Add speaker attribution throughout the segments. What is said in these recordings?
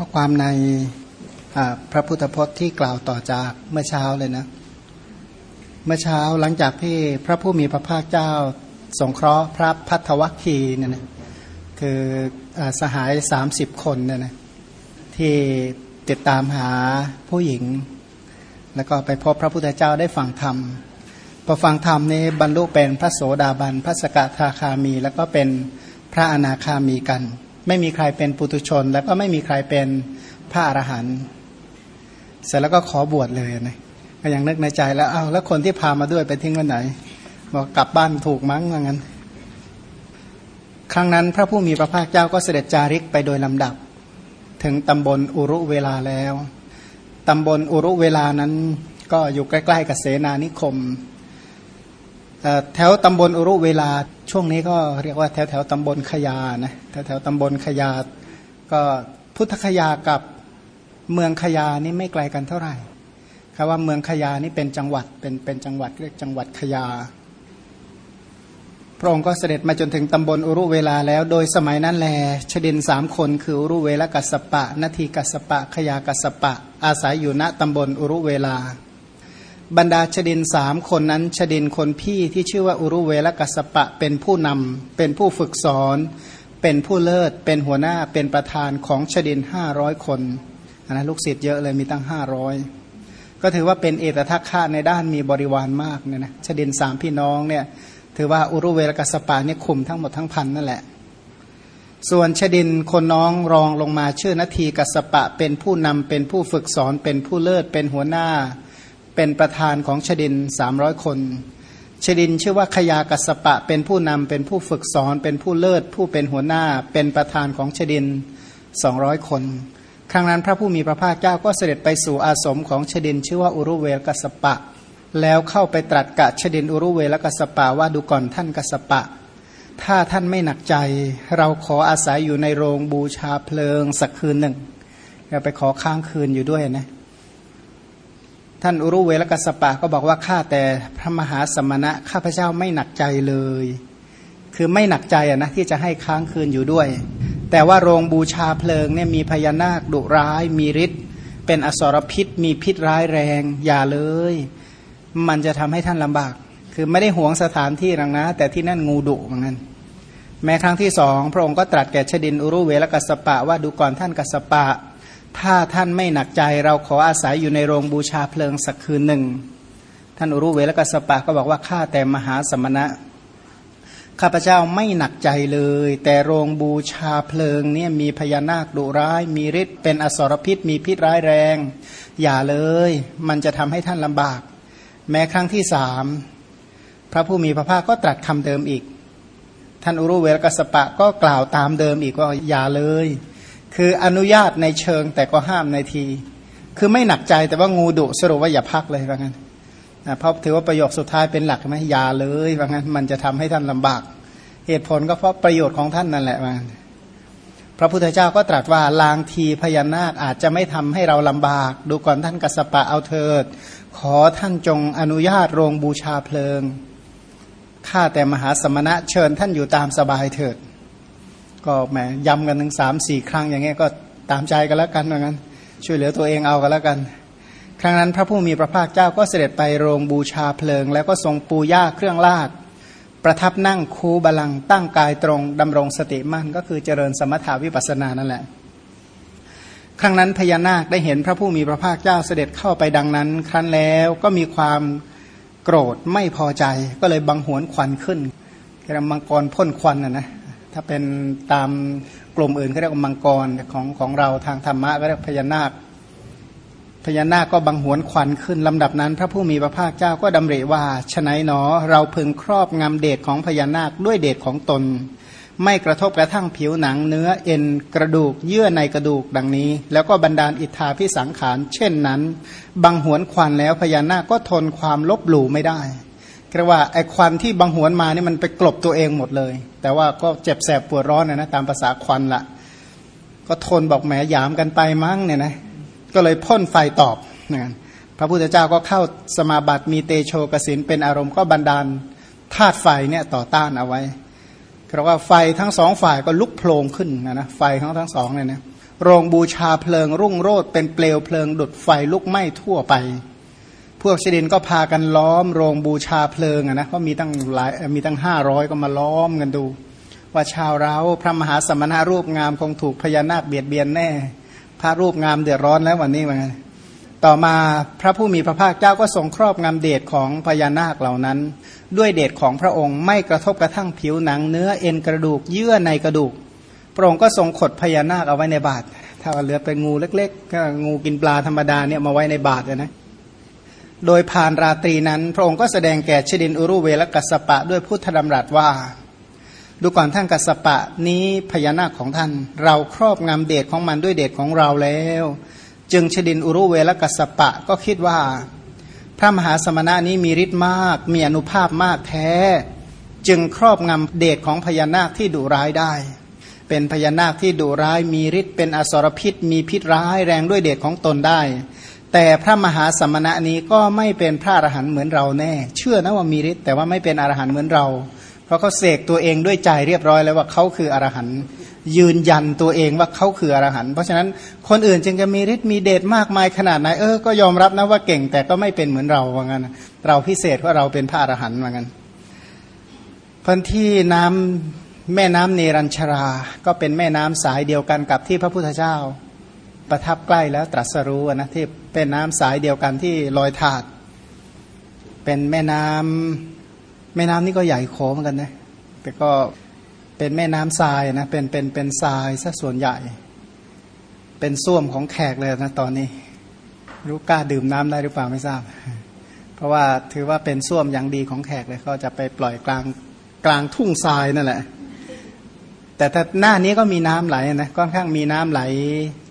Speaker 1: ข้อความในพระพุทธพจน์ที่กล่าวต่อจากเมื่อเช้าเลยนะ เมื่อเช้าหลังจากที่พระผู้มีพระภาคเจ้าสงเคราะห์พระพัทวัคคีเนี่ยนะคืออสหาย 30 คนเนี่ยนะที่ติดตามหาผู้หญิง แล้วก็ไปพบพระพุทธเจ้าได้ฟังธรรมพอฟังธรรมนี้บรรลุเป็นพระโสดาบัน พระสกทาคามี แล้วก็เป็นพระอนาคามีกัน ไม่มีใครเป็นปุตุชน แล้วก็ไม่มีใครเป็นพระอรหันต์เสร็จแล้วก็ขอบวชเลยนะก็ยังนึกในใจแล้วเอาแล้วคนที่พามาด้วยไปทิ้งไวันไหน บอกกลับบ้านถูกมั้งว่างั้น ครั้งนั้นพระผู้มีพระภาคเจ้าก็เสด็จจาริกไปโดยลำดับ ถึงตำบลอุรุเวลาแล้วตำบลอุรุเวลานั้นก็อยู่ใกล้ ๆ กับเสนานิคมแถวตำบลอุรุเวลา ช่วงนี้ก็เรียกว่าแถวแถวตำบลขยานะแถวแถวตำบลขยา ก็พุทธคยากับเมืองขยานี่ไม่ไกลกันเท่าไหร่คำว่าเมืองขยานี่เป็นจังหวัดเป็นเป็นจังหวัดเรียกจังหวัดขยา พระองค์ก็เสด็จมาจนถึงตำบลอุรุเวลาแล้ว โดยสมัยนั้นแลชดินสามคนคืออุรุเวลกัสปะ นาทีกัสปะ ขยากัสปะ อาศัยอยู่ณตำบลอุรุเวลา บรรดาชดินสามคนนั้นชดินคนพี่ที่ชื่อว่าอุรุเวลกัสปะเป็นผู้นำเป็นผู้ฝึกสอน เป็นผู้เลิศ เป็นหัวหน้าเป็นประธานของชดินห้าร้อยคนนะลูกศิษย์เยอะเลยมีตั้งห้าร้อยก็ถือว่าเป็นเอตทัคคะในด้านมีบริวารมากเนี่ยนะชดินสามพี่น้องเนี่ยถือว่าอุรุเวลกัสปะนี่คุมทั้งหมดทั้งพันนั่นแหละ ส่วนชดินคนน้องรองลงมาชื่อนาทีกัสปะเป็นผู้นำเป็นผู้ฝึกสอนเป็นผู้เลิศเป็นหัวหน้า เป็นประธานของชดินสามร้อยคนชดินชื่อว่าขยากัสปะเป็นผู้นำเป็นผู้ฝึกสอน เป็นผู้เลิศ ผู้เป็นหัวหน้า เป็นประธานของชดินสองร้อยคน ครั้งนั้นพระผู้มีพระภาคเจ้าก็เสด็จไปสู่อาสมของชดินชื่อว่าอุรุเวลกัสปะ แล้วเข้าไปตรัสกะชดินอุรุเวลกัสปะว่าดูก่อนท่านกัสปะ ถ้าท่านไม่หนักใจ เราขออาศัยอยู่ในโรงบูชาเพลิงสักคืนหนึ่งเราไปขอค้างคืนอยู่ด้วยนะ ท่านอุรุเวลกัสปะก็บอกว่าข้าแต่พระมหาสมณะข้าพเจ้าไม่หนักใจเลย คือไม่หนักใจอะนะที่จะให้ค้างคืนอยู่ด้วย แต่ว่าโรงบูชาเพลิงเนี่ยมีพญานาคดุร้าย มีฤทธิ์เป็นอสรพิษ มีพิษร้ายแรง อย่าเลย มันจะทำให้ท่านลำบาก คือไม่ได้หวงสถานที่หรังนะ แต่ที่นั่นงูดุเหมือนกันแม้ครั้งที่สองพระองค์ก็ตรัสแก่ชดินอุรุเวลกัสปะว่าดูก่อนท่านกัสปะ ถ้าท่านไม่หนักใจเราขออาศัยอยู่ในโรงบูชาเพลิงสักคืนหนึ่ง ท่านอุรุเวลกัสปะก็บอกว่าข้าแต่มหาสมณะ ข้าพเจ้าไม่หนักใจเลย แต่โรงบูชาเพลิงเนี่ยมีพญานาคดุร้าย มีฤทธิ์เป็นอสรพิษ มีพิษร้ายแรง อย่าเลย มันจะทำให้ท่านลำบาก แม้ครั้งที่สามพระผู้มีพระภาคก็ตรัสคำเดิมอีก ท่านอุรุเวลกัสปะก็กล่าวตามเดิมอีกว่าอย่าเลย คืออนุญาตในเชิงแต่ก็ห้ามในที คือไม่หนักใจแต่ว่างูดุสรุปว่าอย่าพักเลยว่างั้นเพราะถือว่าประโยคสุดท้ายเป็นหลักไหมอย่าเลยว่างั้นมันจะทำให้ท่านลำบาก เหตุผลก็เพราะประโยชน์ของท่านนั่นแหละว่าพระพุทธเจ้าก็ตรัสว่าลางทีพญานาคอาจจะไม่ทำให้เราลำบาก ดูก่อนท่านกัสปะเอาเถิด ขอท่านจงอนุญาตโรงบูชาเพลิงข้าแต่มหาสมณะเชิญท่านอยู่ตามสบายเถิด ก็แหมย้ำกันถึงสามสี่ครั้งอย่างเงี้ยก็ตามใจกันแล้วกันเหมือนกันช่วยเหลือตัวเองเอากันแล้วกัน ครั้งนั้นพระผู้มีพระภาคเจ้าก็เสด็จไปโรงบูชาเพลิง แล้วก็ทรงปูย่าเครื่องลาดประทับนั่งคูบาลังตั้งกายตรงดำรงสติมั่นก็คือเจริญสมถาวิปัสสนานั่นแหละ ครั้งนั้นพญานาคได้เห็นพระผู้มีพระภาคเจ้าเสด็จเข้าไปดังนั้น ครั้นแล้วก็มีความโกรธไม่พอใจ ก็เลยบังหวนควันขึ้นกระมังกรพ่นควันนะนะ ถ้าเป็นตามกลุ่มอื่นเขาเรียกว่ามังกรของของเราทางธรรมะก็เรียกพญานาคพญานาคก็บังหวนควันขึ้นลำดับนั้น พระผู้มีพระภาคเจ้าก็ดำริว่าฉนัยหนอ เราพึงครอบงำเดชของพญานาคด้วยเดชของตน ไม่กระทบกระทั่งผิวหนังเนื้อเอ็นกระดูกเยื่อในกระดูกดังนี้ แล้วก็บรรดาลอิทธาพิสังขาร เช่นนั้น บังหวนควันแล้วพญานาคก็ทนความลบหลู่ไม่ได้ เรียกว่าไอ้ควันที่บังหวนมานี่มันไปกลบตัวเองหมดเลย แต่ว่าก็เจ็บแสบปวดร้อนนะนะตามภาษาควันละก็ทนบอกแหมยามกันไปมั้งเนี่ยนะก็เลยพ่นไฟตอบนะพระพุทธเจ้าก็เข้าสมาบัติมีเตโชกสินเป็นอารมณ์ก็บันดาลธาตุไฟเนี่ยต่อต้านเอาไว้เพราะว่าไฟทั้งสองฝ่ายก็ลุกโผล่ขึ้นนะนะไฟทั้งทั้งสองเนี่ยนะโรงบูชาเพลิงรุ่งโรดเป็นเปลวเพลิงดุดไฟลุกไหม้ทั่วไป พวกชดินก็พากันล้อมโรงบูชาเพลิงนะก็มีตั้งหลายมีตั้งห้าร้อยก็มาล้อมกันดู ว่าชาวเราพระมหาสมณะรูปงามคงถูกพญานาคเบียดเบียนแน่ พระรูปงามเดือดร้อนแล้ววันนี้เหมือนกันต่อมาพระผู้มีพระภาคเจ้าก็ทรงครอบงำเดชของพญานาคเหล่านั้น ด้วยเดชของพระองค์ไม่กระทบกระทั่งผิวหนังเนื้อเอ็นกระดูกเยื่อในกระดูก พระองค์ก็ทรงขดพญานาคเอาไว้ในบาตรถ้าเหลือเป็นงูเล็กๆก็งูกินปลาธรรมดาเนี่ยมาไว้ในบาตรนะ โดยผ่านราตรีนั้น พระองค์ก็แสดงแก่ชดินอุรุเวลกัสปะด้วยพุทธดำรัสว่า ดูก่อนท่านกัสปะนี้พญานาคของท่าน เราครอบงำเดชของมันด้วยเดชของเราแล้ว จึงชดินอุรุเวลกัสปะก็คิดว่า พระมหาสมณะนี้มีฤทธิ์มาก มีอนุภาพมากแท้ จึงครอบงำเดชของพญานาคที่ดุร้ายได้ เป็นพญานาคที่ดุร้ายมีฤทธิ์เป็นอสรพิษ มีพิษร้ายแรงด้วยเดชของตนได้ แต่พระมหาสมณะนี้ก็ไม่เป็นพระอรหันต์เหมือนเราแน่ เชื่อนะว่ามีฤทธิ์แต่ว่าไม่เป็นอรหันต์เหมือนเรา เพราะเขาเสกตัวเองด้วยใจเรียบร้อยแล้วว่าเขาคืออรหันต์ยืนยันตัวเองว่าเขาคืออรหันต์เพราะฉะนั้นคนอื่นจึงจะมีฤทธิ์มีเดชมากมายขนาดไหนเออก็ยอมรับนะว่าเก่งแต่ก็ไม่เป็นเหมือนเราว่างั้นเราพิเศษเพราะเราเป็นพระอรหันต์ว่างั้นพื้นที่น้ำแม่น้ำเนรัญชรา ก็เป็นแม่น้ำสายเดียวกันกับที่พระพุทธเจ้า ประทับใกล้แล้วตรัสรู้นะที่เป็นน้ำสายเดียวกันที่ลอยถาด เป็นแม่น้ำแม่น้ำนี่ก็ใหญ่โค้งเหมือนกันนะแต่ก็เป็นแม่น้ำทรายนะเป็นเป็นเป็นทรายซะส่วนใหญ่ เป็นส้วมของแขกเลยนะตอนนี้ รู้กล้าดื่มน้ำได้หรือเปล่าไม่ทราบ เพราะว่าถือว่าเป็นส้วมอย่างดีของแขกเลยเขาจะไปปล่อยกลางกลางทุ่งทรายนั่นแหละ แต่ถ้าหน้านี้ก็มีน้ำไหลนะค่อนข้างมีน้ำไหล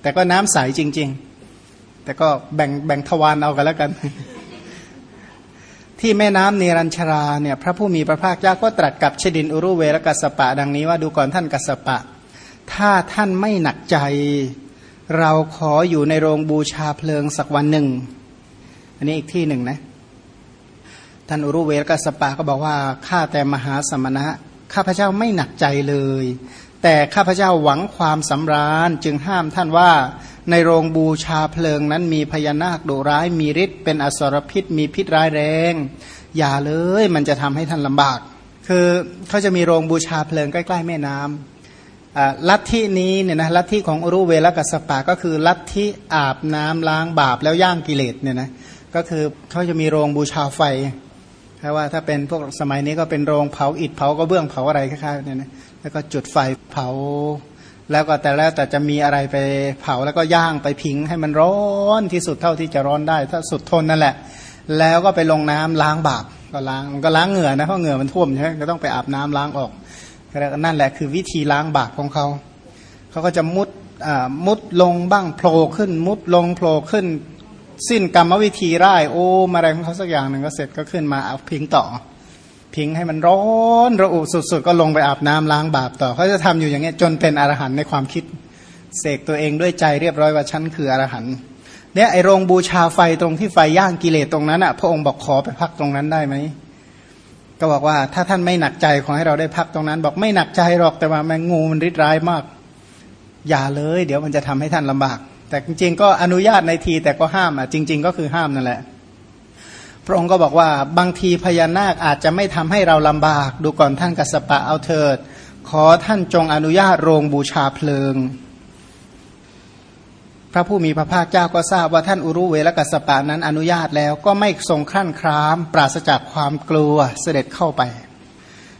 Speaker 1: แต่ก็น้ำใสจริง ๆ แต่ก็แบ่งแบ่งทวารเอากันแล้วกัน ที่แม่น้ำเนรัญชราเนี่ยพระผู้มีพระภาคเจ้าก็ตรัสกับชดินอุรุเวรกัสปะ ดังนี้ว่าดูก่อนท่านกัสปะ ถ้าท่านไม่หนักใจ เราขออยู่ในโรงบูชาเพลิงสักวันหนึ่ง อันนี้อีกที่หนึ่งนะท่านอุรุเวรกัสปะก็บอกว่าข้าแต่มหาสมณะ ข้าพเจ้าไม่หนักใจเลย แต่ข้าพเจ้าหวังความสำราญจึงห้ามท่านว่า ในโรงบูชาเพลิงนั้นมีพญานาคดุร้ายมีฤทธิ์เป็นอสรพิษมีพิษร้ายแรง อย่าเลยมันจะทำให้ท่านลำบาก คือเขาจะมีโรงบูชาเพลิงใกล้ๆแม่น้ำลัทธินี้เนี่ยนะลัทธิของอรุเวลกัสปะก็คือลัทธิอาบน้ำล้างบาปแล้วย่างกิเลสเนี่ยนะก็คือเขาจะมีโรงบูชาไฟ เพราว่าถ้าเป็นพวกสมัยนี้ก็เป็นโรงเผาอิฐเผาก็เบื้องเผาอะไรคล้ายๆเนี่ยนะแล้วก็จุดไฟเผา แล้วก็แต่แล้วแต่จะมีอะไรไปเผาแล้วก็ย่างไปพิงให้มันร้อนที่สุดเท่าที่จะร้อนได้ ถ้าสุดทนนั่นแหละ แล้วก็ไปลงน้ำล้างบาปก็ล้างมันก็ล้างเหงื่อนะเพราะเหงื่อมันท่วมใช่ไหมก็ต้องไปอาบน้ำล้างออกนั่นแหละคือวิธีล้างบาปของเขาเขาก็จะมุดมุดลงบ้างโผล่ขึ้น มุดลงโผล่ขึ้น สิ้นกรรมวิธีไร่โอ้มาอะไรของเขาสักอย่างหนึ่งก็เสร็จก็ขึ้นมาเอาพิงต่อ พิงให้มันร้อนระอุสุดๆ ก็ลงไปอาบน้ำล้างบาปต่อเขาจะทำอยู่อย่างเงี้ยจนเป็นอรหันในความคิด เสกตัวเองด้วยใจเรียบร้อยว่าฉันคืออรหันเนี่ยไอโรงบูชาไฟตรงที่ไฟย่างกิเลสตรงนั้นอะพระองค์บอกขอไปพักตรงนั้นได้ไหมก็บอกว่าถ้าท่านไม่หนักใจขอให้เราได้พักตรงนั้น บอกไม่หนักใจหรอกแต่ว่าแมงงูมันริดร้ายมาก อย่าเลย เดี๋ยวมันจะทำให้ท่านลำบาก แต่จริง ๆ ก็อนุญาตในทีแต่ก็ห้ามอะจริง ๆ ก็คือห้ามนั่นแหละ พระองค์ก็บอกว่าบางทีพญานาคอาจจะไม่ทำให้เราลำบาก ดูก่อนท่านกัสปะเอาเถิด ขอท่านจงอนุญาตโรงบูชาเพลิง พระผู้มีพระภาคเจ้าก็ทราบว่าท่านอุรุเวลกัสปะนั้นอนุญาตแล้วก็ไม่ทรงครั่นคราม ปราศจากความกลัวเสด็จเข้าไป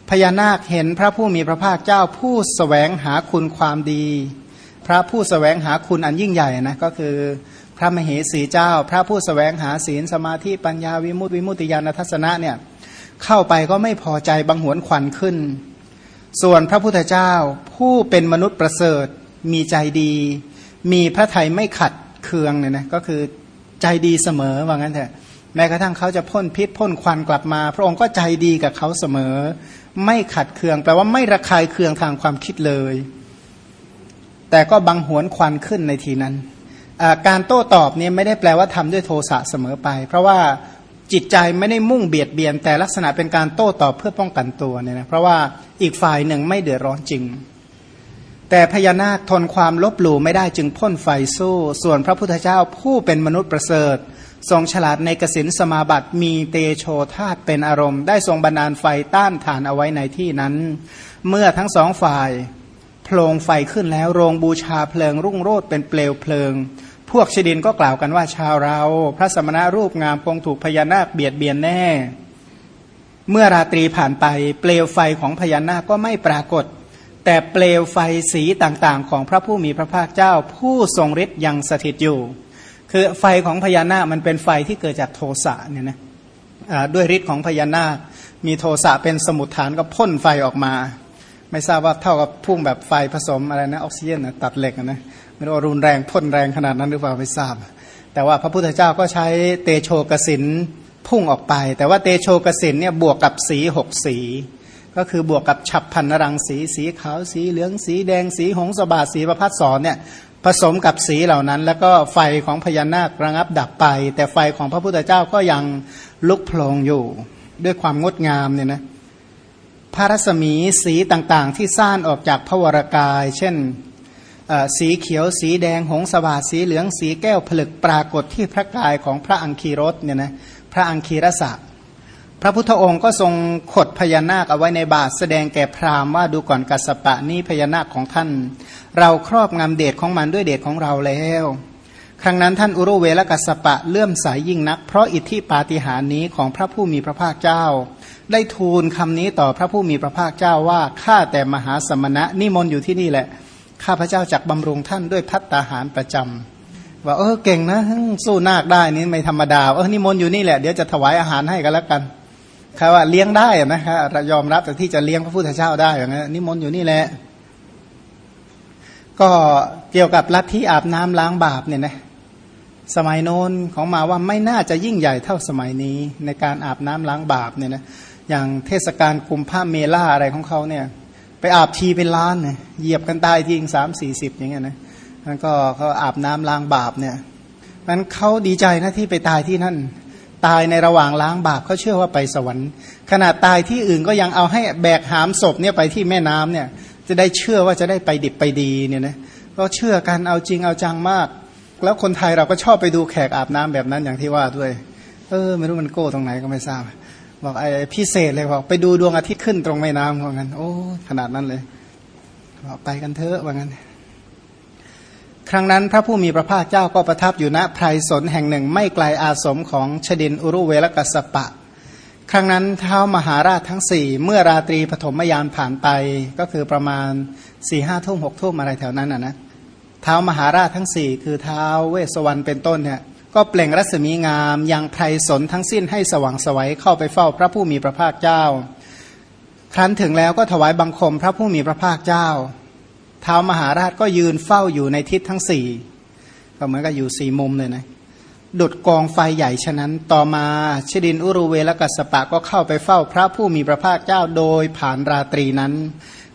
Speaker 1: พญานาคเห็นพระผู้มีพระภาคเจ้าผู้สแสวงหาคุณความดี พระผู้สแสวงหาคุณอันยิ่งใหญ่นะก็คือพระมเหสีเจ้า พระผู้สแสวงหาศีลสมาธิปัญญาวิมุตติวิมุตติญาณทัศนะเนี่ยเข้าไปก็ไม่พอใจบังหวนขวัญขึ้น ส่วนพระพุทธเจ้าผู้เป็นมนุษย์ประเสริฐมีใจดี มีพระไทยไม่ขัดเคืองเนี่ยนะก็คือใจดีเสมอว่างั้นเถอะแม้กระทั่งเขาจะพ่นพิษพ่นควันกลับมา พระองค์ก็ใจดีกับเขาเสมอ ไม่ขัดเคืองแปลว่าไม่ระคายเคืองทางความคิดเลย แต่ก็บังหวนควันขึ้นในทีนั้น การโต้ตอบนี่ไม่ได้แปลว่าทำด้วยโทสะเสมอไป เพราะว่าจิตใจไม่ได้มุ่งเบียดเบียน แต่ลักษณะเป็นการโต้ตอบเพื่อป้องกันตัวเนี่ยนะเพราะว่าอีกฝ่ายหนึ่งไม่เดือดร้อนจริง แต่พญานาคทนความลบหลู่ไม่ได้จึงพ่นไฟสู้ ส่วนพระพุทธเจ้าผู้เป็นมนุษย์ประเสริฐ ทรงฉลาดในกสินสมาบัติมีเตโชธาตเป็นอารมณ์ ได้ทรงบันดาลไฟต้านทานเอาไว้ในที่นั้น เมื่อทั้งสองฝ่าย โพลงไฟขึ้นแล้วโรงบูชาเพลิงรุ่งโรดเป็นเปลวเพลิง พวกชดินก็กล่าวกันว่าชาวเรา พระสมณะรูปงามคงถูกพญานาคเบียดเบียนแน่ เมื่อราตรีผ่านไปเปลวไฟของพญานาคก็ไม่ปรากฏ แต่เปลวไฟสีต่างๆ ของพระผู้มีพระภาคเจ้า ผู้ทรงฤทธิ์ยังสถิตอยู่ คือไฟของพญานาคมันเป็นไฟที่เกิดจากโทสะเนี่ยนะด้วยฤทธิ์ของพญานาค มีโทสะเป็นสมุทฐานก็พ่นไฟออกมา ไม่ทราบว่าเท่ากับพุ่งแบบไฟผสมอะไรนะออกซิเจนนะตัดเหล็กนะไม่รู้ว่ารุนแรงพ่นแรงขนาดนั้นหรือเปล่าไม่ทราบ แต่ว่าพระพุทธเจ้าก็ใช้เตโชกสินพุ่งออกไป แต่ว่าเตโชกสินเนี่ยบวกกับสีหกสี ก็คือบวกกับฉับพันรังสีสีขาวสีเหลืองสีแดงสีหงสบาสีประพัดสอนเนี่ยผสมกับสีเหล่านั้น แล้วก็ไฟของพญานาคระงับดับไป แต่ไฟของพระพุทธเจ้าก็ยังลุกโผลงอยู่ ด้วยความงดงามเนี่ยนะ พระรัศมีสีต่างๆ ที่ซ่านออกจากพระวรกาย เช่นสีเขียวสีแดงหงสบาสีเหลืองสีแก้วผลึกปรากฏที่พระกายของพระอังคีรสเนี่ยนะพระอังคีรสะพระพุทธองค์ก็ทรงขดพญานาคเอาไว้ในบาทแสดงแก่พราหมณ์ว่าดูก่อนกัสปะนี่พญานาคของท่าน เราครอบงำเดชของมันด้วยเดชของเราแล้ว ครั้งนั้นท่านอุรุเวลกัสปะเลื่อมสายยิ่งนัก เพราะอิทธิปาฏิหารินี้ของพระผู้มีพระภาคเจ้า ได้ทูลคำนี้ต่อพระผู้มีพระภาคเจ้าว่าข้าแต่มหาสมณะนิมนต์อยู่ที่นี่แหละ ข้าพระเจ้าจักบำรุงท่านด้วยพัตตาหารประจำว่าเออเก่งนะสู้นาคได้นี่ไม่ธรรมดาเออนิมนต์อยู่นี่แหละเดี๋ยวจะถวายอาหารให้กันแล้วกันคำว่าเลี้ยงได้นะครับยอมรับแต่ที่จะเลี้ยงพระพุทธเจ้าได้อย่างนี้นิมนต์อยู่นี่แหละก็เกี่ยวกับลัทธิอาบน้ำล้างบาปเนี่ยนะสมัยโน้นของมาว่าไม่น่าจะยิ่งใหญ่เท่าสมัยนี้ในการอาบน้ำล้างบาปเนี่ยนะ อย่างเทศกาลกุมภาเมล่าอะไรของเขาเนี่ย ไปอาบทีเป็นล้านเนี่ยเหยียบกันตายทีสามสี่สิบอย่างเงี้ยนะนั่นก็เขาอาบน้ำล้างบาปเนี่ยนั้นเขาดีใจนะที่ไปตายที่นั่น ตายในระหว่างล้างบาปเขาเชื่อว่าไปสวรรค์ ขนาดตายที่อื่นก็ยังเอาให้แบกหามศพเนี่ยไปที่แม่น้ำเนี่ย จะได้เชื่อว่าจะได้ไปดิบไปดีเนี่ยนะก็เชื่อกันเอาจริงเอาจังมาก แล้วคนไทยเราก็ชอบไปดูแขกอาบน้ำแบบนั้นอย่างที่ว่าด้วย เออไม่รู้มันโก้ตรงไหนก็ไม่ทราบ บอกไอ้พิเศษเลยบอกไปดูดวงอาทิตย์ขึ้นตรงแม่น้ำว่างั้น โอ้ขนาดนั้นเลยบอกไปกันเถอะว่างั้น ครั้งนั้นพระผู้มีพระภาคเจ้าก็ประทับอยู่ณไพรสนแห่งหนึ่งไม่ไกลอาสมของชดินอุรุเวลกัสปะ ครั้งนั้นเท้ามหาราชทั้งสี่เมื่อราตรีปฐมยามผ่านไปก็คือประมาณสี่ห้าทุ่มหกทุ่มอะไรแถวนั้นอะนะเท้ามหาราชทั้งสี่คือเท้าเวสวรรณเป็นต้นเนี่ย ก็เปล่งรัศมีงามยังไพรสนทั้งสิ้นให้สว่างสวัยเข้าไปเฝ้าพระผู้มีพระภาคเจ้า ครั้นถึงแล้วก็ถวายบังคมพระผู้มีพระภาคเจ้าเท้ามหาราชก็ยืนเฝ้าอยู่ในทิศทั้งสี่ก็เหมือนกับอยู่สี่มุมเลยนะดุดกองไฟใหญ่ฉะนั้นต่อมาชดินอุรุเวลกัสปะก็เข้าไปเฝ้าพระผู้มีพระภาคเจ้าโดยผ่านราตรีนั้น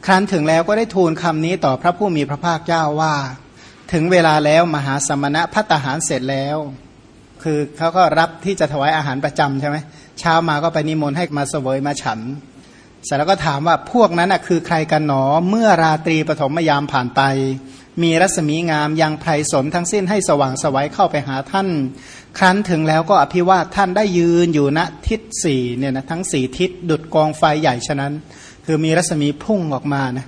Speaker 1: ครั้นถึงแล้วก็ได้ทูลคำนี้ต่อพระผู้มีพระภาคเจ้าว่า ถึงเวลาแล้วมหาสมณะพัตหารเสร็จแล้ว คือเขาก็รับที่จะถวายอาหารประจำใช่ไหมเช้ามาก็ไปนิมนต์ให้มาเสวยมาฉันเสร็จแล้วก็ถามว่าพวกนั้นคือใครกันหนอเมื่อราตรีปฐมยามผ่านไป มีรัศมีงามยังไพรสนทั้งสิ้นให้สว่างสวัยเข้าไปหาท่าน ครั้นถึงแล้วก็อภิวาทท่านได้ยืนอยู่ณทิศสี่เนี่ยนะทั้งสี่ทิศดุดกองไฟใหญ่ฉะนั้น คือมีรัศมีพุ่งออกมานะ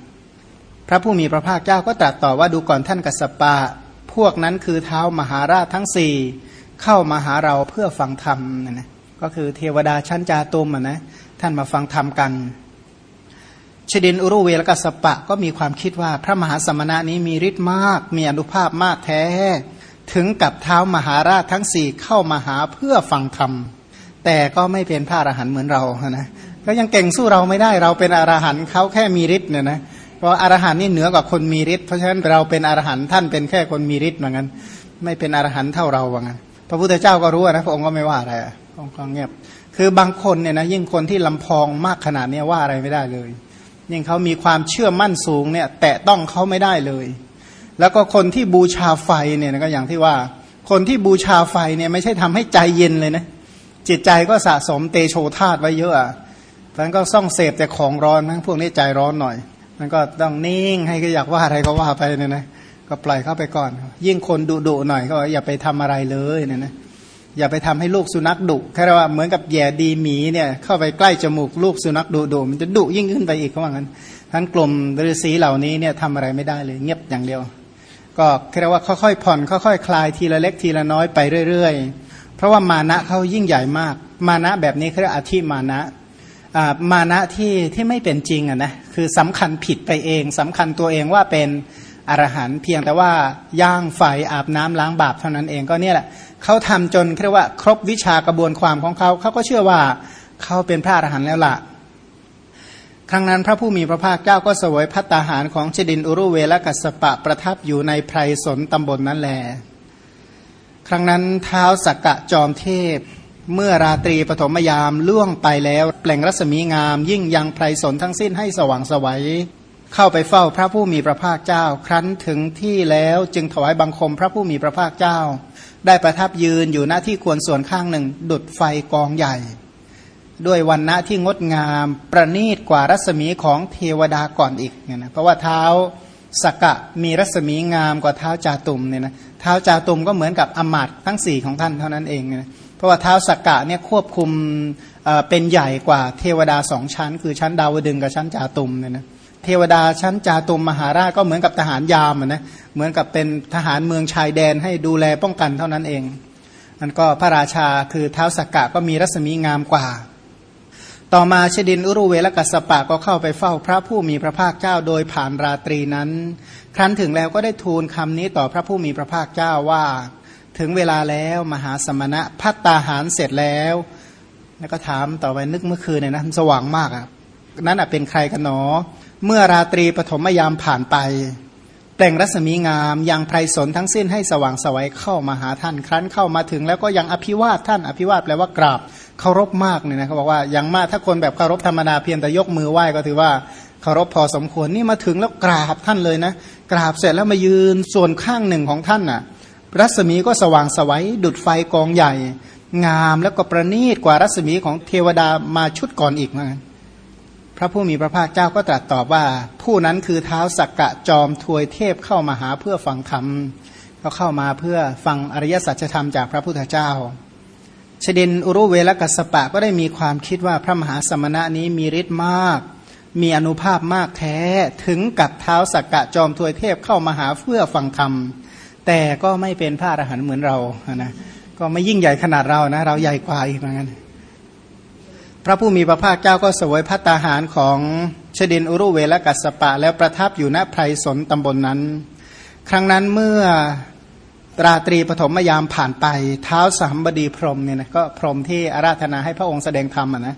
Speaker 1: พระผู้มีพระภาคเจ้าก็ตรัสต่อว่าดูก่อนท่านกัสปะ พวกนั้นคือเท้ามหาราชทั้งสี่ เข้ามาหาเราเพื่อฟังธรรมนะนะก็คือเทวดาชั้นจาตุมอะนะท่านมาฟังธรรมกันชดินอุรุเวลกัสปะก็มีความคิดว่าพระมหาสมณะนี้มีฤทธิ์มาก มีอนุภาพมากแท้ ถึงกับเท้ามหาราชทั้งสี่เข้ามาหาเพื่อฟังธรรม แต่ก็ไม่เป็นพระอรหันต์เหมือนเรานะก็ยังเก่งสู้เราไม่ได้เราเป็นอรหันต์เขาแค่มีฤทธิ์เนี่ยนะเพราะอรหันต์นี่เหนือกว่าคนมีฤทธิ์เพราะฉะนั้นเราเป็นอรหันต์ท่านเป็นแค่คนมีฤทธิ์เหมือนกันไม่เป็นอรหันต์เท่าเราว่างั้น พระพุทธเจ้าก็รู้นะพระองค์ก็ไม่ว่าอะไรพระองค์ก็เงียบ คือบางคนเนี่ยนะยิ่งคนที่ลำพองมากขนาดนี้ว่าอะไรไม่ได้เลย ยิ่งเขามีความเชื่อมั่นสูงเนี่ยแตะต้องเขาไม่ได้เลย แล้วก็คนที่บูชาไฟเนี่ยก็อย่างที่ว่า คนที่บูชาไฟเนี่ยไม่ใช่ทำให้ใจเย็นเลยนะจิตใจก็สะสมเตโชธาตไว้เยอะเพราะนั้นก็ส่องเสพแต่ของร้อนทั้งพวกนี้ใจร้อนหน่อย มันก็ต้องนิ่งให้ก็อยากว่าอะไรก็ว่าไปเนี่ยนะ ก็ปล่อยเข้าไปก่อน ยิ่งคนดุดุหน่อยก็อย่าไปทำอะไรเลยเนี่ยนะอย่าไปทำให้ลูกสุนัขดุแค่ว่าเหมือนกับแย่ดีหมีเนี่ยเข้าไปใกล้จมูกลูกสุนัขดุดุมันจะดุยิ่งขึ้นไปอีกเขาว่างั้นท่านกลุ่มฤาษีเหล่านี้เนี่ยทำอะไรไม่ได้เลย เงียบอย่างเดียว ก็เรียกว่าค่อยๆผ่อนค่อยๆคลายทีละเล็กทีละน้อยไปเรื่อยๆ เพราะว่ามานะเขายิ่งใหญ่มาก มานะแบบนี้เขาเรียกอธิมานะมานะที่ที่ไม่เป็นจริงอะนะคือสำคัญผิดไปเองสำคัญตัวเองว่าเป็น อรหันต์เพียงแต่ว่าย่างไฟอาบน้ำล้างบาปเท่านั้นเองก็เนี่ยแหละเขาทำจนเรียกว่าครบวิชากระบวนความของเขาเขาก็เชื่อว่าเขาเป็นพระอรหันต์แล้วล่ะ ครั้งนั้นพระผู้มีพระภาคเจ้าก็สวยพัตตาหารของเจดินอุรุเวลกัสปะประทับอยู่ในไพรสนตำบลนนั้นแล ครั้งนั้นเท้าสักกะจอมเทพ เมื่อราตรีปฐมยามล่วงไปแล้วแปลงรัศมีงาม ยิ่งยังไพรสนทั้งสิ้นให้สว่างสวัย เข้าไปเฝ้าพระผู้มีพระภาคเจ้า ครั้นถึงที่แล้วจึงถวายบังคมพระผู้มีพระภาคเจ้า ได้ประทับยืนอยู่หน้าที่ควรส่วนข้างหนึ่ง ดุดไฟกองใหญ่ ด้วยวันณะที่งดงามประณีตกว่ารัศมีของเทวดาก่อนอีกเนี่ยนะเพราะว่าเท้าสกกะมีรัศมีงามกว่าเท้าจาตุมเนี่ยนะเท้าจาตุมก็เหมือนกับอมาตทั้งสี่ของท่านเท่านั้นเองนะเพราะว่าเท้าสกกะเนี่ยควบคุมเป็นใหญ่กว่าเทวดาสองชั้น คือชั้นดาวดึงกับชั้นจาตุมเนี่ยนะ เทวดาชั้นจาตุมมหาราชก็เหมือนกับทหารยามนะเหมือนกับเป็นทหารเมืองชายแดนให้ดูแลป้องกันเท่านั้นเองมันก็พระราชาคือเท้าสกกะก็มีรัศมีงามกว่า ต่อมาเชดินอุรุเวลกัสปะก็เข้าไปเฝ้าพระผู้มีพระภาคเจ้าโดยผ่านราตรีนั้น ครั้นถึงแล้วก็ได้ทูลคำนี้ต่อพระผู้มีพระภาคเจ้าว่า ถึงเวลาแล้วมหาสมณะพัตตาหารเสร็จแล้ว แล้วก็ถามต่อไปนึกเมื่อคืนเนี่ยนะสว่างมากอะนั้นอะเป็นใครกันหนอ เมื่อราตรีปฐมยามผ่านไป แปล่งรัศมีงามยังไพรสนทั้งสิ้นให้สว่างสวัยเข้ามาหาท่าน ครั้นเข้ามาถึงแล้วก็ยังอภิวาทท่านอภิวาทแปลว่ากราบเคารพมากเนี่ยนะเขาบอกว่าย่างมากถ้าคนแบบเคารพธรรมดาเพียงแต่ยกมือไหว้ก็ถือว่าเคารพพอสมควรนี่มาถึงแล้วกราบท่านเลยนะ กราบเสร็จแล้วมายืนส่วนข้างหนึ่งของท่านน่ะ รัศมีก็สว่างสวัยดุดไฟกองใหญ่ งามแล้วก็ประณีตกว่ารัศมีของเทวดามาชุดก่อนอีกเหมือนกัน พระผู้มีพระภาคเจ้าก็ตรัสตอบว่า ผู้นั้นคือเท้าสักกะจอมทวยเทพเข้ามาหาเพื่อฟังธรรมเขาเข้ามาเพื่อฟังอริยสัจธรรมจากพระพุทธเจ้าชดินอุรุเวลกัสปะก็ได้มีความคิดว่าพระมหาสมณะนี้มีฤทธิ์มาก มีอนุภาพมากแท้ถึงกับเท้าสักกะจอมทวยเทพเข้ามาหาเพื่อฟังธรรมแต่ก็ไม่เป็นพระอรหันต์เหมือนเรานะก็ไม่ยิ่งใหญ่ขนาดเรานะ เราใหญ่กว่าอีกเหมือนกัน พระผู้มีพระภาคเจ้าก็สวยพัตตาหารของชดินอุรุเวลกัสปะ แล้วประทับอยู่ณไพรสนตำบลนนั้น ครั้งนั้นเมื่อตราตรีปฐมยามผ่านไปเท้าสามบดีพรมเนี่ยนะก็พรมที่อาราธนาให้พระองค์แสดงธรรมอะนะ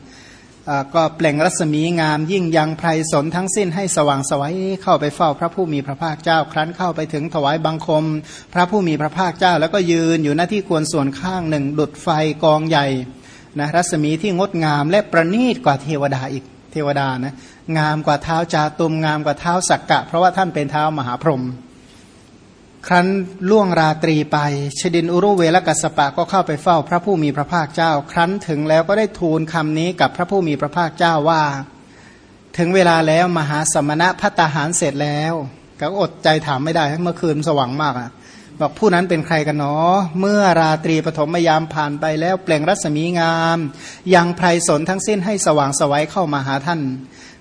Speaker 1: ก็เปล่งรัศมีงามยิ่งยังไพรสนทั้งสิ้นให้สว่างสวัยเข้าไปเฝ้าพระผู้มีพระภาคเจ้า ครั้นเข้าไปถึงถวายบังคม พระผู้มีพระภาคเจ้า แล้วก็ยืนอยู่หน้าที่ควรส่วนข้างหนึ่ง ดุดไฟกองใหญ่ นะรัศมีที่งดงามและประณีตกว่าเทวดาอีกเทวดานะงามกว่าเท้าจาตุมงามกว่าเท้าสักกะ เพราะว่าท่านเป็นเท้ามหาพรหมครั้นล่วงราตรีไป ชดินอุรุเวลกัสปะก็เข้าไปเฝ้าพระผู้มีพระภาคเจ้า ครั้นถึงแล้วก็ได้ทูลคำนี้กับพระผู้มีพระภาคเจ้าว่า ถึงเวลาแล้วมหาสมณะพัตาหารเสร็จแล้ว ก็อดใจถามไม่ได้เมื่อคืนสว่างมากอะ่ะ บอกผู้นั้นเป็นใครกันเนาะเมื่อราตรีปฐมยามผ่านไปแล้วเปล่งรัศมีงาม ยังไพรสนทั้งสิ้นให้สว่างสวัยเข้ามาหาท่าน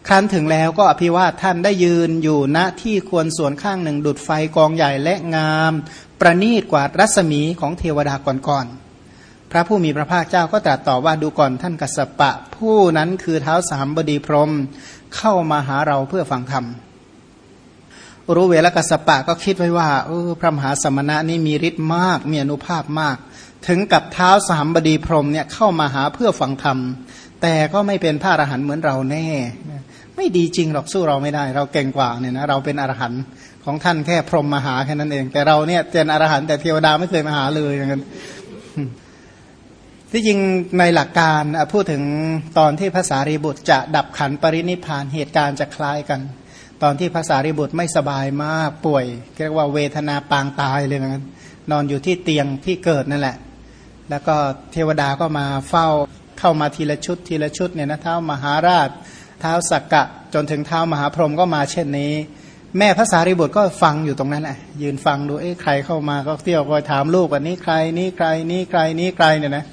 Speaker 1: ครั้นถึงแล้วก็อภิวาทท่านได้ยืนอยู่ณที่ควรส่วนข้างหนึ่งดุดไฟกองใหญ่และงาม ประณีตกว่ารัศมีของเทวดาก่อนๆพระผู้มีพระภาคเจ้าก็ตรัสต่อว่าดูก่อนท่านกัสสปะ ผู้นั้นคือเท้าสามบดีพรมเข้ามาหาเราเพื่อฟังธรรม รู้เวลกัสปะก็คิดไว้ว่าเออพระมหาสมณะนี่มีฤทธิ์มาก มีอนุภาพมาก ถึงกับเท้าสามบดีพรมเนี่ยเข้ามาหาเพื่อฟังธรรม แต่ก็ไม่เป็นพระอรหันต์เหมือนเราแน่ ไม่ดีจริงหรอกสู้เราไม่ได้ เราเก่งกว่าเนี่ยนะเราเป็นอรหันต์ของท่านแค่พรมมาหาแค่นั้นเอง แต่เราเนี่ยเป็นอรหันต์แต่เทวดาไม่เคยมาหาเลยอย่างนั้นที่จริงในหลักการพูดถึงตอนที่ภาษารีบุตรจะดับขันปรินิพานเหตุการณ์จะคล้ายกัน ตอนที่ภาษาริบุตรไม่สบายมากป่วย เรียกว่าเวทนาปางตายเลยนะนอนอยู่ที่เตียงที่เกิดนั่นแหละ แล้วก็เทวดาก็มาเฝ้าเข้ามาทีละชุดทีละชุดเนี่ยนะเท้ามหาราช เท้าสักกะ จนถึงเท้ามหาพรหมก็มาเช่นนี้ แม่พระสารีบุตรก็ฟังอยู่ตรงนั้นแหละยืนฟังดูเอ๊ะใครเข้ามาก็เที่ยวคอยถามลูกว่านี้ใครนี้ใครนี้ใครนี้ใครเนี่ยนะ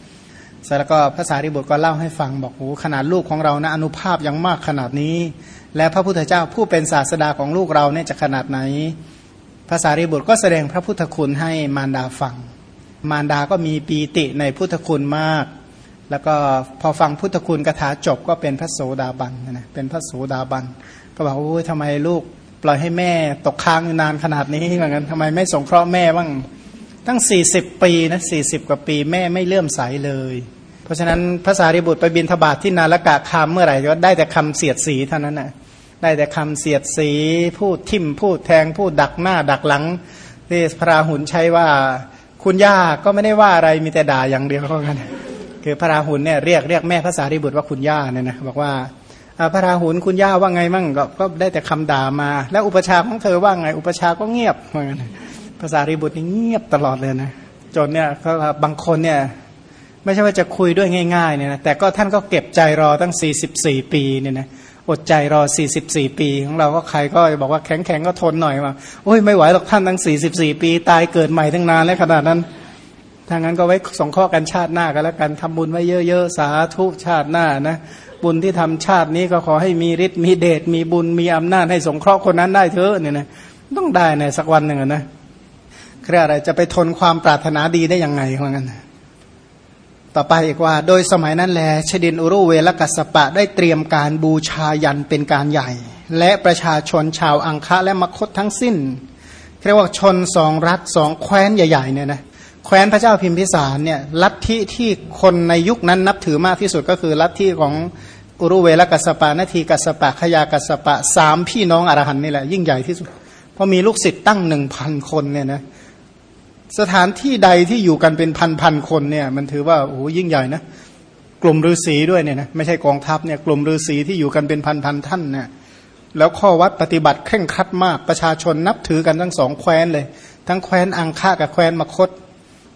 Speaker 1: เสร็จแล้วก็พระสารีบุตรก็เล่าให้ฟังบอกโอ้ขนาดลูกของเรานะอนุภาพยังมากขนาดนี้ และพระพุทธเจ้าผู้เป็นศาสดาของลูกเราเนี่ยจะขนาดไหนพระสารีบุตรก็แสดงพระพุทธคุณให้มารดาฟัง มารดาก็มีปีติในพุทธคุณมาก แล้วก็พอฟังพุทธคุณคาถาจบก็เป็นพระโสดาบันนะเป็นพระโสดาบัน ก็บอกโอ้ยทำไมลูกปล่อยให้แม่ตกค้างนานขนาดนี้เหมือนกันทำไมไม่สงเคราะห์แม่บ้างตั้ง 40 ปีนะสีกว่าปีแม่ไม่เลื่อมใสเลย เพราะฉะนั้นพระสารีบุตรไปบินทบาทที่นาลกะคามเมื่อไหร่ก็ได้แต่คำเสียดสีเท่านั้นนะ ได้แต่คำเสียดสี พูดทิมพูดแทงพูดดักหน้าดักหลังที่พระราหุลใช้ว่าคุณย่าก็ไม่ได้ว่าอะไรมีแต่ด่าอย่างเดียวเท่านั้นคือพระราหุลเนี่ยเรียกเรียกแม่พระสารีบุตรว่าคุณย่าเนี่ยนะบอกว่าพระราหุลคุณย่าว่าไงมั่งก็ก็ได้แต่คำด่ามา แล้วอุปชาของเธอว่าไง อุปชาก็เงียบเหมือนกันภาษารีบุตรนี่เงียบตลอดเลยนะจนเนี่ยเขาบางคนเนี่ยไม่ใช่ว่าจะคุยด้วยง่ายๆเนี่ยนะแต่ก็ท่านก็เก็บใจรอตั้ง 44 ปีเนี่ยนะ อดใจรอ 44 ปีของเราก็ใครก็บอกว่าแข็งแข็งก็ทนหน่อยว่าโอ้ยไม่ไหวหรอกท่านตั้ง 44 ปี ตายเกิดใหม่ตั้งนานแล้วขนาดนั้นถ้างั้นก็ไว้สงข้อกันชาติหน้ากันแล้วกันทำบุญไว้เยอะๆ สาธุชาติหน้านะบุญที่ทำชาตินี้ก็ขอให้มีฤทธิ์มีเดชมีบุญมีอำนาจให้สงเคราะห์คนนั้นได้เถอะเนี่ยนะต้องได้ในสักวันหนึ่งนะเรียกอะไรจะไปทนความปรารถนาดีได้ยังไงว่างั้น ต่อไปอีกว่า โดยสมัยนั้นแลชดินอุรุเวลกัสปะได้เตรียมการบูชายันเป็นการใหญ่ และประชาชนชาวอังคะและมคตทั้งสิ้นเรียกว่าชนสองรัฐสองแคว้นใหญ่ๆเนี่ยนะแคว้นพระเจ้าพิมพิสารเนี่ยลัทธิที่คนในยุคนั้นนับถือมากที่สุดก็คือลัทธิของอุรุเวลกัสปะนาทีกัสปะขยากัสปะสามพี่น้องอรหันนี่แหละยิ่งใหญ่ที่สุด เพราะมีลูกศิษย์ตั้งหนึ่งพันคนเนี่ยนะ สถานที่ใดที่อยู่กันเป็นพันพันคนเนี่ย มันถือว่าโอ้โหยิ่งใหญ่นะกลุ่มฤาษีด้วยเนี่ยนะไม่ใช่กองทัพเนี่ยกลุ่มฤาษีที่อยู่กันเป็นพันพันท่านเนี่ยแล้วข้อวัดปฏิบัติเคร่งครัดมากประชาชนนับถือกันทั้งสองแคว้นเลย ทั้งแคว้นอังคากับแคว้นมคต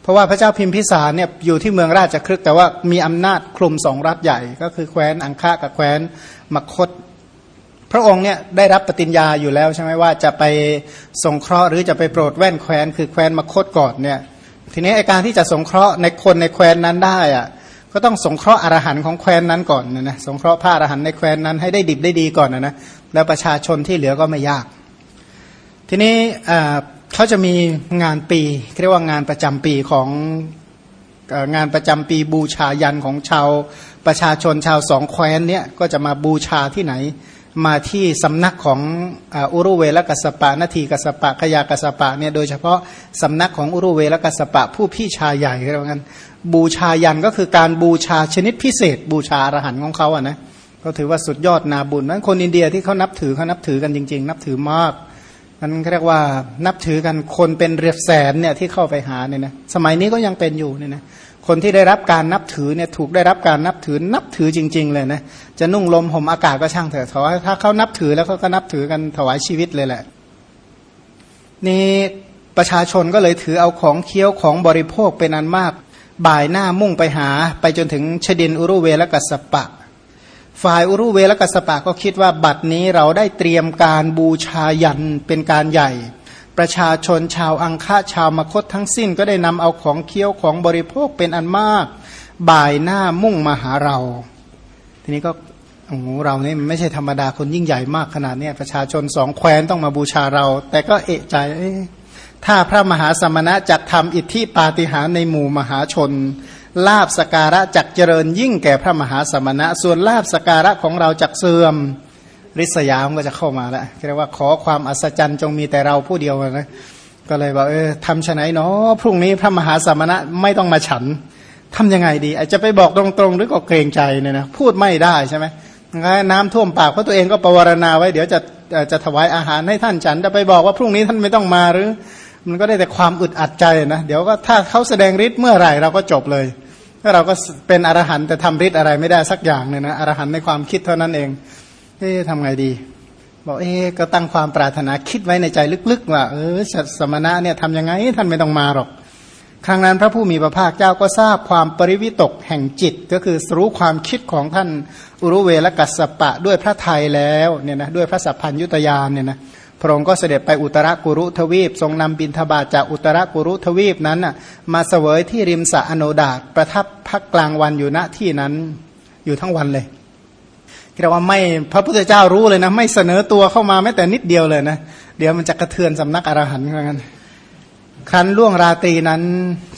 Speaker 1: เพราะว่าพระเจ้าพิมพิสารเนี่ยอยู่ที่เมืองราชครึกแต่ว่ามีอำนาจคลุมสองรัฐใหญ่ ก็คือแคว้นอังคากับแคว้นมคต พระองค์เนี่ยได้รับปฏิญญาอยู่แล้วใช่ไหมว่าจะไปสงเคราะห์หรือจะไปโปรดแว่นแคว้นคือแคว้นมคตก่อนเนี่ยทีนี้ไอการที่จะสงเคราะห์ในคนในแคว้นนั้นได้อะก็ต้องสงเคราะห์อรหันของแคว้นนั้นก่อนนะนะสงเคราะห์พระอรหันในแคว้นนั้นให้ได้ดิบได้ดีก่อนนะนะแล้วประชาชนที่เหลือก็ไม่ยาก ทีนี้เขาจะมีงานปีเรียกว่างานประจำปีของงานประจำปีบูชายันของชาวประชาชนชาวสองแคว้นเนี่ยก็จะมาบูชาที่ไหน มาที่สำนักของอุรุเวลกัสปะนาทีกัสปะขยากัสปะเนี่ยโดยเฉพาะสำนักของอุรุเวลกัสปะ ผู้พี่ชายใหญ่เรียกว่าบูชายันก็คือการบูชาชนิดพิเศษ บูชาอรหันต์ของเขาอะนะก็ถือว่าสุดยอดนาบุญนั้นคนอินเดียที่เขานับถือเขานับถือกันจริง ๆ นับถือมากนั่นเรียกว่านับถือกันคนเป็นเรียบแสนเนี่ยที่เข้าไปหาเนี่ยนะสมัยนี้ก็ยังเป็นอยู่เนี่ยนะ คนที่ได้รับการนับถือเนี่ยถูกได้รับการนับถือนับถือจริง ๆ เลยนะจะนุ่งลมห่มอากาศก็ช่างเถอะถ้าเขานับถือแล้วเขาก็นับถือกันถวายชีวิตเลยแหละ นี่ประชาชนก็เลยถือเอาของเคี้ยวของบริโภคเป็นอันมาก บ่ายหน้ามุ่งไปหา ไปจนถึงชดินอุรุเวลกัสปะ ฝ่ายอุรุเวลกัสปะก็คิดว่าบัดนี้เราได้เตรียมการบูชายันเป็นการใหญ่ ประชาชนชาวอังคะชาวมคตทั้งสิ้นก็ได้นำเอาของเคี้ยวของบริโภคเป็นอันมาก บ่ายหน้ามุ่งมาหาเรา ทีนี้ก็โอ้โหเราเนี่ยไม่ใช่ธรรมดาคนยิ่งใหญ่มากขนาดนี้ประชาชนสองแคว้นต้องมาบูชาเรา แต่ก็เอะใจถ้าพระมหาสมณะจักทำอิทธิปาฏิหาริย์ในหมู่มหาชน ลาบสการะจักเจริญยิ่งแก่พระมหาสมณะ ส่วนลาบสการะของเราจักเสื่อม ริษยามก็จะเข้ามาแล้วเรียกว่าขอความอัศจรรย์จงมีแต่เราผู้เดียวนะก็เลยบอกเออทำชไหนเนาะพรุ่งนี้พระมหาสมณะไม่ต้องมาฉันทำยังไงดี อาจจะไปบอกตรงๆหรือก็เกรงใจเนี่ยนะพูดไม่ได้ใช่ไหมน้ำท่วมปากเพราะตัวเองก็ปวารณาไว้เดี๋ยวจะจะถวายอาหารให้ท่านฉันจะไปบอกว่าพรุ่งนี้ท่านไม่ต้องมาหรือ มันก็ได้แต่ความอึดอัดใจนะเดี๋ยวก็ถ้าเขาแสดงฤทธิ์เมื่อไหร่เราก็จบเลยถ้าเราก็เป็นอรหันต์แต่ทำฤทธิ์อะไรไม่ได้สักอย่างเนี่ยนะอรหันต์ในความคิดเท่านั้นเอง เอ๊ะทำไงดี บอกเอ๊ก็ตั้งความปรารถนาคิดไว้ในใจลึกๆว่าเออสมณะเนี่ยทำยังไงท่านไม่ต้องมาหรอก ครั้งนั้นพระผู้มีพระภาคเจ้าก็ทราบความปริวิตกแห่งจิตก็คือรู้ความคิดของท่านอุรุเวลกัสปะด้วยพระไทยแล้วเนี่ยนะด้วยพระสัพพัญยุตยานเนี่ยนะพระองค์ก็เสด็จไปอุตรกุรุทวีป ทรงนำบินทบาทจากอุตรกุรุทวีปนั้นมาเสวยที่ริมสะอโนดาตประทับพักกลางวันอยู่ณที่นั้นอยู่ทั้งวันเลย เรียกว่าไม่พระพุทธเจ้ารู้เลยนะ ไม่เสนอตัวเข้ามาแม้แต่นิดเดียวเลยนะเดี๋ยวมันจะกระเทือนสำนักอรหันต์เหมือนกันครั้นล่วงราตรีนั้น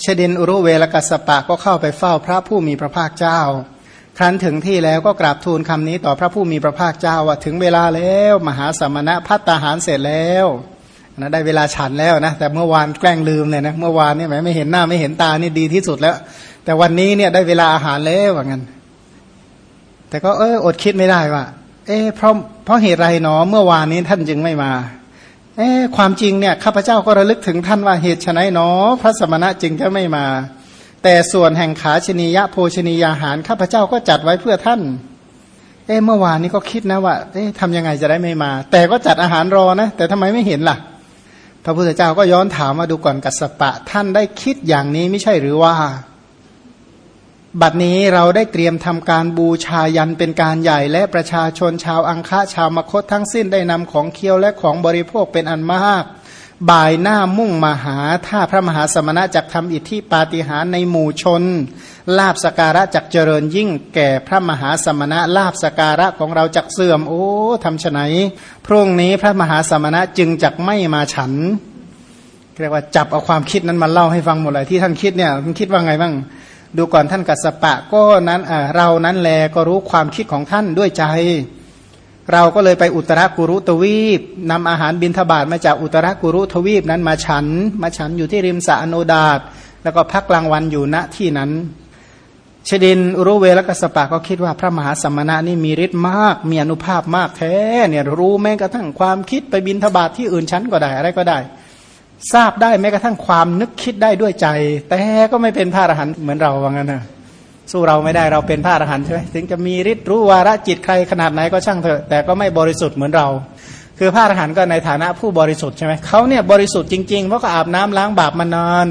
Speaker 1: เชดินอุรุเวลกัสปะก็เข้าไปเฝ้าพระผู้มีพระภาคเจ้า ครั้นถึงที่แล้วก็กราบทูลคำนี้ต่อพระผู้มีพระภาคเจ้าว่าถึงเวลาแล้วมหาสมณะพัตตาหารเสร็จแล้วนะได้เวลาฉันแล้วนะแต่เมื่อวานแกล้งลืมเนี่ยนะเมื่อวานเนี่ยแหมไม่เห็นหน้าไม่เห็นตานี่ดีที่สุดแล้ว แต่วันนี้เนี่ยได้เวลาอาหารแล้วว่างั้น แต่ก็เอออดคิดไม่ได้ว่า เออเพราะเพราะเหตุไรเนาะเมื่อวานนี้ท่านจึงไม่มา เอ๊ความจริงเนี่ยข้าพเจ้าก็ระลึกถึงท่านว่าเหตุไฉนเนาะพระสมณะจึงจะไม่มา แต่ส่วนแห่งขาชนียะโภชนียาหารข้าพเจ้าก็จัดไว้เพื่อท่าน เอ๊เมื่อวานนี้ก็คิดนะว่า เอ๊ะทำยังไงจะได้ไม่มา แต่ก็จัดอาหารรอนะ แต่ทำไมไม่เห็นล่ะ พระพุทธเจ้าก็ย้อนถามมาดูก่อนกัสปะท่านได้คิดอย่างนี้ไม่ใช่หรือว่า บัดนี้เราได้เตรียมทำการบูชายันเป็นการใหญ่และประชาชนชาวอังคะชาวมคตทั้งสิ้นได้นำของเคี้ยวและของบริโภคเป็นอันมาก บ่ายหน้ามุ่งมาหา ถ้าพระมหาสมณะจักทำอิทธิปาฏิหาริย์ในหมู่ชน ลาบสการะจักเจริญยิ่งแก่พระมหาสมณะลาบสการะของเราจักเสื่อม โอ้ทำฉไหนพรุ่งนี้พระมหาสมณะจึงจักไม่มาฉันเรียกว่าจับเอาความคิดนั้นมาเล่าให้ฟังหมดเลยที่ท่านคิดเนี่ยท่านคิดว่าไงบ้าง ดูก่อนท่านกัสปะก็นั้นเรานั้นแลก็รู้ความคิดของท่านด้วยใจ เราก็เลยไปอุตรากุรุทวีปนำอาหารบินทบาทมาจากอุตรากุรุทวีปนั้นมาฉัน มาฉันอยู่ที่ริมสะอโนดาตแล้วก็พักกลางวันอยู่ณที่นั้นชดินอุรุเวลกัสปะก็คิดว่าพระมหาสมมณะนี่มีฤทธิ์มาก มีอนุภาพมากแท้เนี่ยรู้แม้กระทั่งความคิดไปบินทบาทที่อื่นชั้นก็ได้อะไรก็ได้ ทราบได้แม้กระทั่งความนึกคิดได้ด้วยใจ แต่ก็ไม่เป็นพระอรหันต์เหมือนเราว่างั้นนะสู้เราไม่ได้เราเป็นพระอรหันต์ใช่ไหมถึงจะมีฤทธิ์รู้วาระจิตใครขนาดไหนก็ช่างเถอะแต่ก็ไม่บริสุทธิ์เหมือนเรา คือพระอรหันต์ก็ในฐานะผู้บริสุทธิ์ใช่ไหมเขาเนี่ยบริสุทธิ์จริงๆเพราะก็อาบน้ำล้างบาปมานาน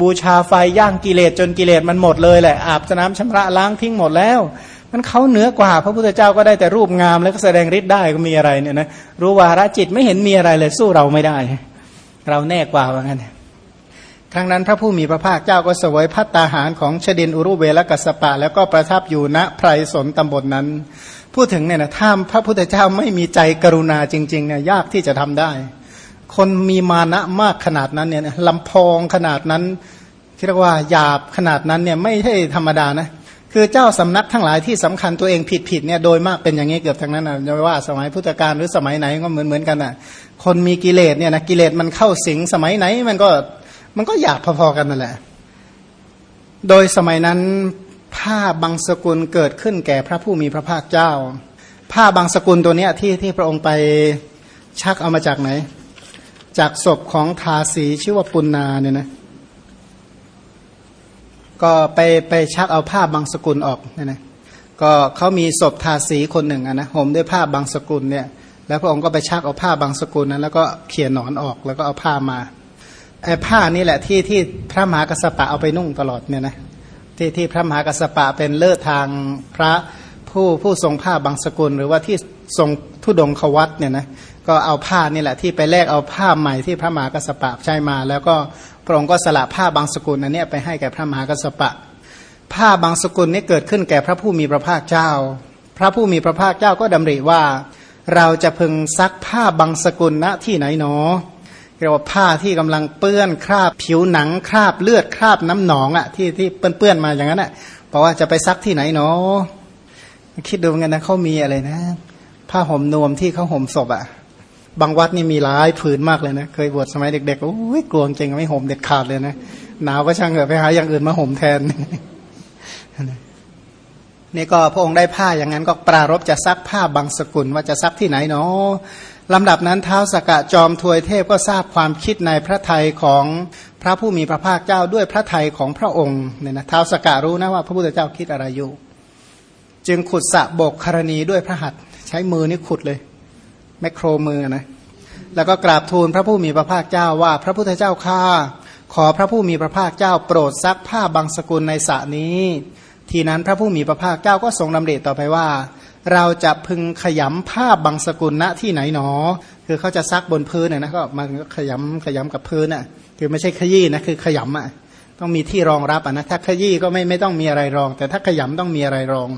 Speaker 1: บูชาไฟย่างกิเลสจนกิเลสมันหมดเลยแหละอาบน้ำชำระล้างทิ้งหมดแล้วมันเขาเหนือกว่า พระพุทธเจ้าก็ได้แต่รูปงามแล้วก็แสดงฤทธิ์ได้ก็มีอะไรเนี่ยนะรู้วาระจิตไม่เห็นมีอะไรเลยสู้เราไม่ได้ เราแน่กว่าว่างั้นครั้งนั้นพระผู้มีพระภาคเจ้าก็สวยพัตตาหารของชดินอุรุเวลกัสปะ แล้วก็ประทับอยู่ณไพรสนตำบลนนั้น พูดถึงเนี่ยนะถ้าพระพุทธเจ้าไม่มีใจกรุณาจริงๆเนี่ยยากที่จะทำได้ คนมีมานะมากขนาดนั้นเนี่ยลำพองขนาดนั้นเรียกว่าหยาบขนาดนั้นเนี่ยไม่ใช่ธรรมดานะ คือเจ้าสำนักทั้งหลายที่สำคัญตัวเองผิดผิดเนี่ยโดยมากเป็นอย่างนี้เกือบทั้งนั้นนะไม่ว่าสมัยพุทธกาลหรือสมัยไหนก็เหมือนเหมือนกันอะคนมีกิเลสเนี่ยนะกิเลสมันเข้าสิงสมัยไหนมันก็มันก็อยากพอๆกันนั่นแหละ โดยสมัยนั้นผ้าบางสกุลเกิดขึ้นแก่พระผู้มีพระภาคเจ้า ผ้าบางสกุลตัวเนี้ยที่ที่พระองค์ไปชักเอามาจากไหน จากศพของทาสีชื่อว่าปุณนาเนี่ยนะ ก็ไปไปชักเอาผ้าบางสกุลออกเนี่ยนะก็เขามีศพทาสีคนหนึ่งนะห่มด้วยผ้าบางสกุลเนี่ย แล้วพระองค์ก็ไปชักเอาผ้าบางสกุลนั้น แล้วก็เขี่ยหนอนออกแล้วก็เอาผ้ามาไอ้ผ้านี่แหละที่ที่พระมหากระสปะเอาไปนุ่งตลอดเนี่ยนะที่ที่พระมหากระสปะเป็นเลิศทางพระผู้ผู้ทรงผ้าบางสกุล หรือว่าที่ทรงทุดงควัตเนี่ยนะก็เอาผ้านี่แหละที่ไปแลกเอาผ้าใหม่ที่พระมหากระสปะใช้มา แล้วก็ พระองค์ก็สละผ้าบางสกุลอันนี้ไปให้แก่พระมหากรสปะ ผ้าบางสกุลนี้เกิดขึ้นแก่พระผู้มีพระภาคเจ้า พระผู้มีพระภาคเจ้าก็ดำริว่า เราจะพึงซักผ้าบางสกุลณที่ไหนหนอเรียกว่าผ้าที่กำลังเปื้อนคราบผิวหนังคราบเลือดคราบน้ำหนองอะ่ะที่ที่เปื้อนๆมาอย่างนั้นอะเพราะว่าจะไปซักที่ไหนเนาะคิดดูกันนะเขามีอะไรนะ ผ้าห่มนวมที่เขาห่มศพอะ่ะ บางวัดนี่มีหลายผืนมากเลยนะ เคยบวชสมัยเด็กๆโอ้ยกลัวจริงไม่ห่มเด็ดขาดเลยนะ หนาวก็ช่างเถอะไปหาอย่างอื่นมาห่มแทน นี่ก็พระองค์ได้ผ้าอย่างนั้นก็ปรารบจะซักผ้าบางสกุลว่าจะซักที่ไหนเนาะลำดับนั้นเท้าสกะจอมทวยเทพก็ทราบความคิดในพระไทยของพระผู้มีพระภาคเจ้าด้วยพระไทยของพระองค์เนี่ยนะเท้าสกะรู้นะว่าพระพุทธเจ้าคิดอะไรอยู่ จึงขุดสะบกครณีด้วยพระหัตใช้มือนี่ขุดเลย แมคโครมือนะแล้วก็กราบทูลพระผู้มีพระภาคเจ้าว่า พระพุทธเจ้าข้าขอพระผู้มีพระภาคเจ้า โปรดซักผ้าบางสกุลในสระนี้ ทีนั้นพระผู้มีพระภาคเจ้าก็ทรงดำเดชต่อไปว่า เราจะพึงขยำผ้าบางสกุลณที่ไหนหนอ คือเขาจะซักบนพื้นน่ยนะก็มันก็ขยำขยำกับพื้นอะคือไม่ใช่ขยี้นะคือขยำอะต้องมีที่รองรับอะนะถ้าขยี้ก็ไม่ไม่ต้องมีอะไรรอง แต่ถ้าขยำต้องมีอะไรรอง